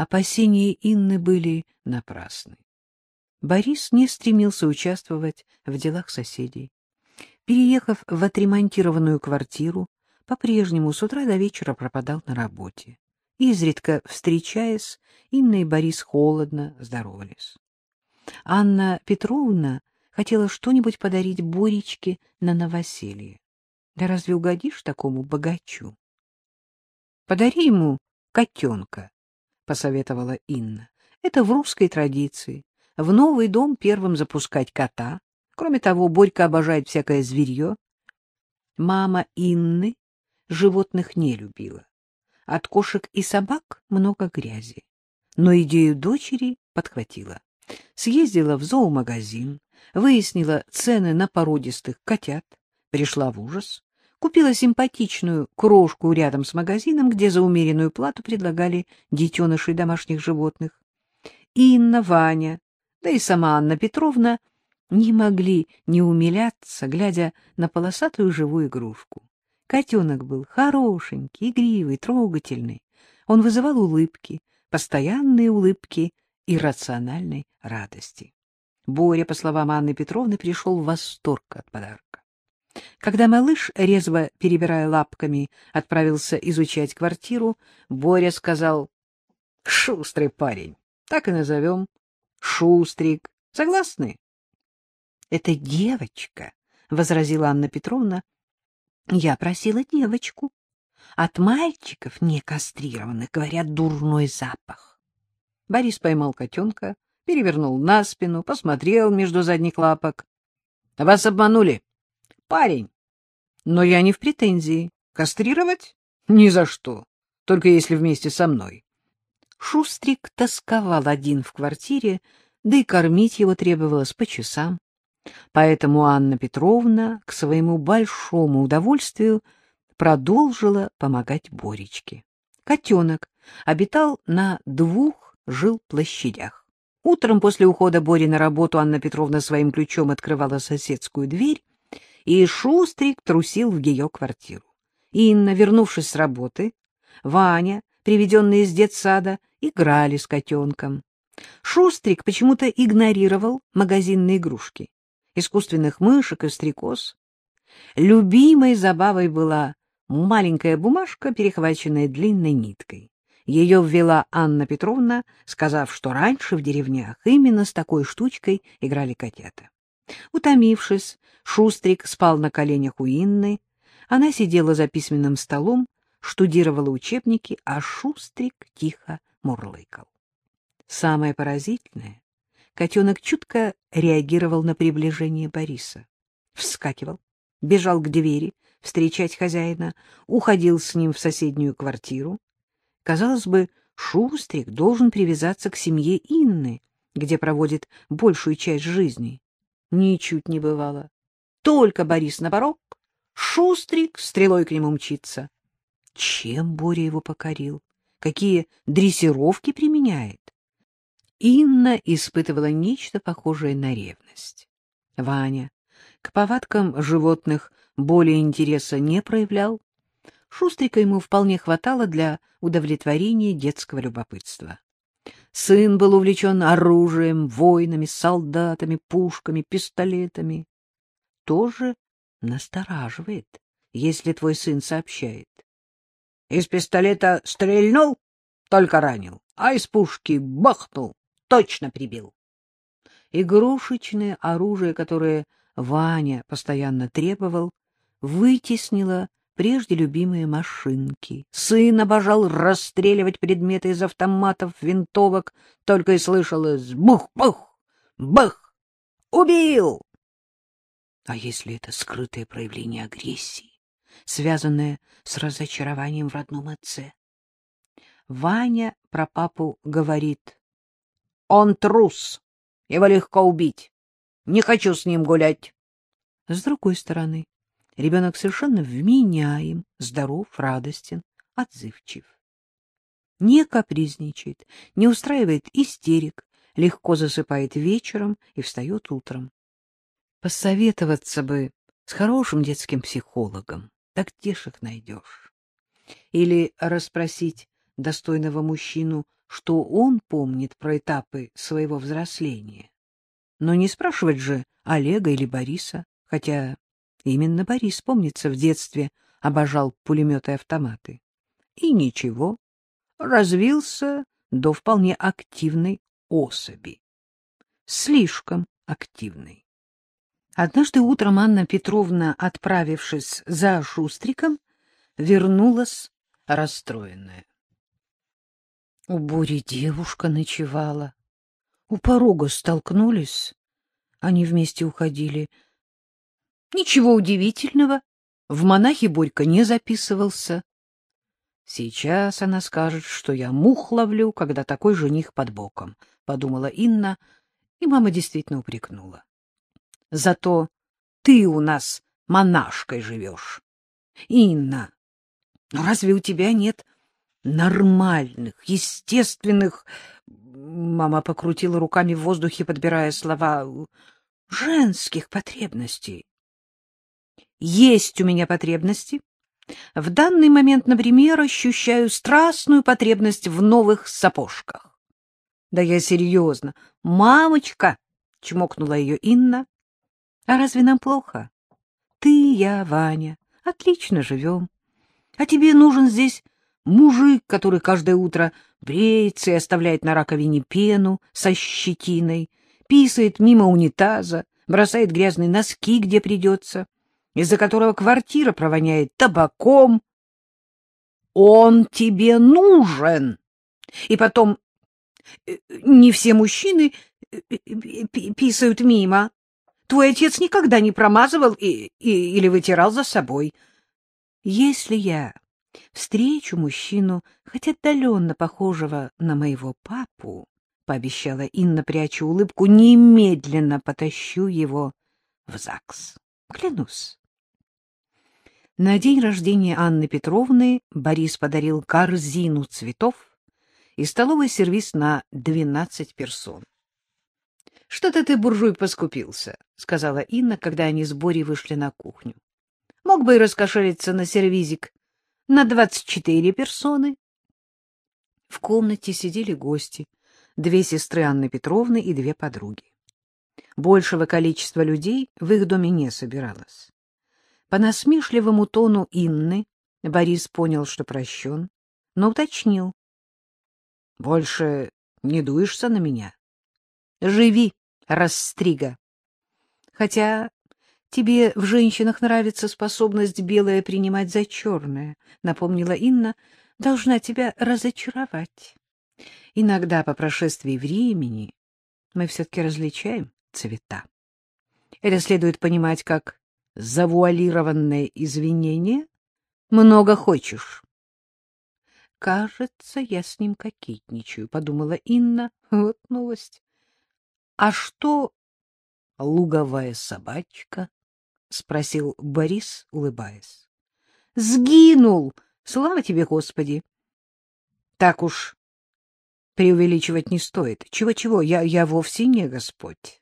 Опасения Инны были напрасны. Борис не стремился участвовать в делах соседей. Переехав в отремонтированную квартиру, по-прежнему с утра до вечера пропадал на работе. Изредка встречаясь, Инна и Борис холодно здоровались. Анна Петровна хотела что-нибудь подарить Боречке на новоселье. Да разве угодишь такому богачу? — Подари ему котенка, — посоветовала Инна. — Это в русской традиции. В новый дом первым запускать кота. Кроме того, Борька обожает всякое зверье. Мама Инны животных не любила. От кошек и собак много грязи. Но идею дочери подхватила. Съездила в зоомагазин, выяснила цены на породистых котят, пришла в ужас, купила симпатичную крошку рядом с магазином, где за умеренную плату предлагали детенышей домашних животных. Инна, Ваня, да и сама Анна Петровна не могли не умиляться, глядя на полосатую живую игрушку. Котенок был хорошенький, игривый, трогательный. Он вызывал улыбки, постоянные улыбки иррациональной радости. Боря, по словам Анны Петровны, пришел в восторг от подарка. Когда малыш, резво перебирая лапками, отправился изучать квартиру, Боря сказал, — Шустрый парень, так и назовем. Шустрик. Согласны? — Это девочка, — возразила Анна Петровна. — Я просила девочку. От мальчиков, не кастрированных, говорят, дурной запах. Борис поймал котенка, перевернул на спину, посмотрел между задних лапок. — Вас обманули. Парень. Но я не в претензии. Кастрировать? Ни за что. Только если вместе со мной. Шустрик тосковал один в квартире, да и кормить его требовалось по часам. Поэтому Анна Петровна к своему большому удовольствию продолжила помогать Боречке. Котенок обитал на двух жил-площадях. Утром после ухода Бори на работу Анна Петровна своим ключом открывала соседскую дверь, и Шустрик трусил в ее квартиру. Инна, вернувшись с работы, Ваня, приведенный из детсада, играли с котенком. Шустрик почему-то игнорировал магазинные игрушки, искусственных мышек и стрекоз. Любимой забавой была маленькая бумажка, перехваченная длинной ниткой. Ее ввела Анна Петровна, сказав, что раньше в деревнях именно с такой штучкой играли котята. Утомившись, Шустрик спал на коленях у Инны. Она сидела за письменным столом, штудировала учебники, а Шустрик тихо мурлыкал. Самое поразительное — котенок чутко реагировал на приближение Бориса. Вскакивал, бежал к двери встречать хозяина, уходил с ним в соседнюю квартиру. Казалось бы, Шустрик должен привязаться к семье Инны, где проводит большую часть жизни. Ничуть не бывало. Только Борис на порог, Шустрик стрелой к нему мчится. Чем Боря его покорил? Какие дрессировки применяет? Инна испытывала нечто похожее на ревность. Ваня к повадкам животных более интереса не проявлял. Шустрика ему вполне хватало для удовлетворения детского любопытства. Сын был увлечен оружием, войнами, солдатами, пушками, пистолетами. Тоже настораживает, если твой сын сообщает. Из пистолета стрельнул, только ранил, а из пушки бахнул, точно прибил. Игрушечное оружие, которое Ваня постоянно требовал, вытеснило прежде любимые машинки. Сын обожал расстреливать предметы из автоматов, винтовок, только и слышалось бух-бух, бах, убил. А если это скрытое проявление агрессии, связанное с разочарованием в родном отце? Ваня про папу говорит, он трус, его легко убить, не хочу с ним гулять. С другой стороны, Ребенок совершенно вменяем, здоров, радостен, отзывчив. Не капризничает, не устраивает истерик, легко засыпает вечером и встает утром. Посоветоваться бы с хорошим детским психологом, так их найдешь? Или расспросить достойного мужчину, что он помнит про этапы своего взросления. Но не спрашивать же Олега или Бориса, хотя именно Борис, помнится, в детстве обожал пулеметы и автоматы. И ничего, развился до вполне активной особи. Слишком активной. Однажды утром Анна Петровна, отправившись за Шустриком, вернулась расстроенная. У Бури девушка ночевала. У порога столкнулись. Они вместе уходили. Ничего удивительного. В монахи Борька не записывался. Сейчас она скажет, что я мух ловлю, когда такой жених под боком, — подумала Инна, и мама действительно упрекнула. Зато ты у нас монашкой живешь. Инна, ну разве у тебя нет нормальных, естественных... Мама покрутила руками в воздухе, подбирая слова. Женских потребностей. Есть у меня потребности. В данный момент, например, ощущаю страстную потребность в новых сапожках. Да я серьезно. Мамочка, чмокнула ее Инна. А разве нам плохо? Ты, я, Ваня, отлично живем. А тебе нужен здесь мужик, который каждое утро бреется и оставляет на раковине пену со щетиной, писает мимо унитаза, бросает грязные носки, где придется, из-за которого квартира провоняет табаком. Он тебе нужен. И потом, э, не все мужчины э, писают мимо. Твой отец никогда не промазывал и, и, или вытирал за собой. Если я встречу мужчину, хоть отдаленно похожего на моего папу, — пообещала Инна, пряча улыбку, — немедленно потащу его в ЗАГС. Клянусь. На день рождения Анны Петровны Борис подарил корзину цветов и столовый сервиз на двенадцать персон. — Что-то ты, буржуй, поскупился, — сказала Инна, когда они с Борей вышли на кухню. — Мог бы и раскошелиться на сервизик на двадцать четыре персоны. В комнате сидели гости, две сестры Анны Петровны и две подруги. Большего количества людей в их доме не собиралось. По насмешливому тону Инны Борис понял, что прощен, но уточнил. — Больше не дуешься на меня? — Живи, Растрига. Хотя тебе в женщинах нравится способность белое принимать за черное, напомнила Инна, должна тебя разочаровать. Иногда по прошествии времени мы все-таки различаем цвета. Это следует понимать как завуалированное извинение. Много хочешь. Кажется, я с ним кокетничаю, подумала Инна. Вот новость. А что луговая собачка? спросил Борис, улыбаясь. Сгинул. Слава тебе, Господи. Так уж преувеличивать не стоит. Чего-чего, я я вовсе не Господь.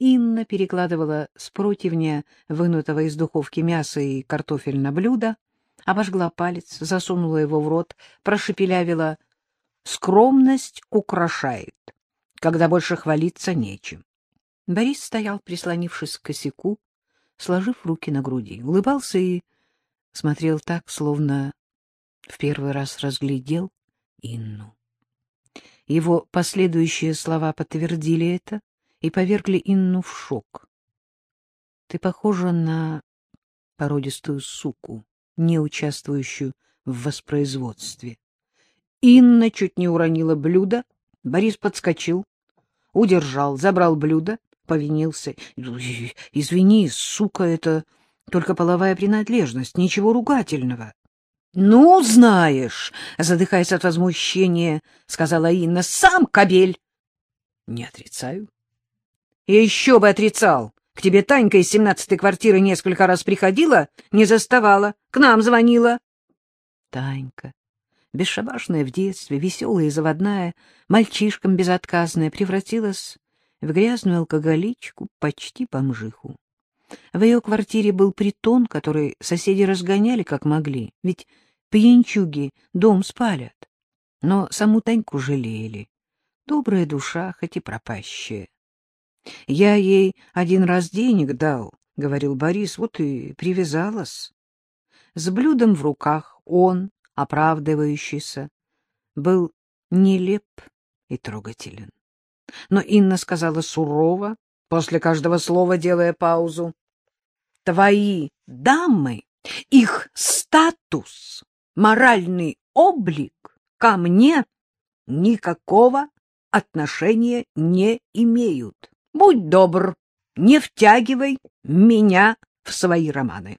Инна перекладывала с противня вынутого из духовки мясо и картофель на блюдо, обожгла палец, засунула его в рот, прошепелявила «Скромность украшает» когда больше хвалиться нечем. Борис стоял, прислонившись к косяку, сложив руки на груди, улыбался и смотрел так, словно в первый раз разглядел Инну. Его последующие слова подтвердили это и повергли Инну в шок. — Ты похожа на породистую суку, не участвующую в воспроизводстве. Инна чуть не уронила блюдо, Борис подскочил, удержал, забрал блюдо, повинился. — Извини, сука, это только половая принадлежность, ничего ругательного. — Ну, знаешь, — задыхаясь от возмущения, сказала Инна, — сам кобель. — Не отрицаю. — И еще бы отрицал. К тебе Танька из семнадцатой квартиры несколько раз приходила, не заставала, к нам звонила. Танька бесшабашная в детстве, веселая и заводная, мальчишкам безотказная, превратилась в грязную алкоголичку, почти бомжиху. В ее квартире был притон, который соседи разгоняли как могли, ведь пьянчуги дом спалят. но саму Таньку жалели. Добрая душа, хоть и пропащая. — Я ей один раз денег дал, — говорил Борис, — вот и привязалась. С блюдом в руках он, оправдывающийся, был нелеп и трогателен. Но Инна сказала сурово, после каждого слова делая паузу, — Твои дамы, их статус, моральный облик ко мне никакого отношения не имеют. Будь добр, не втягивай меня в свои романы.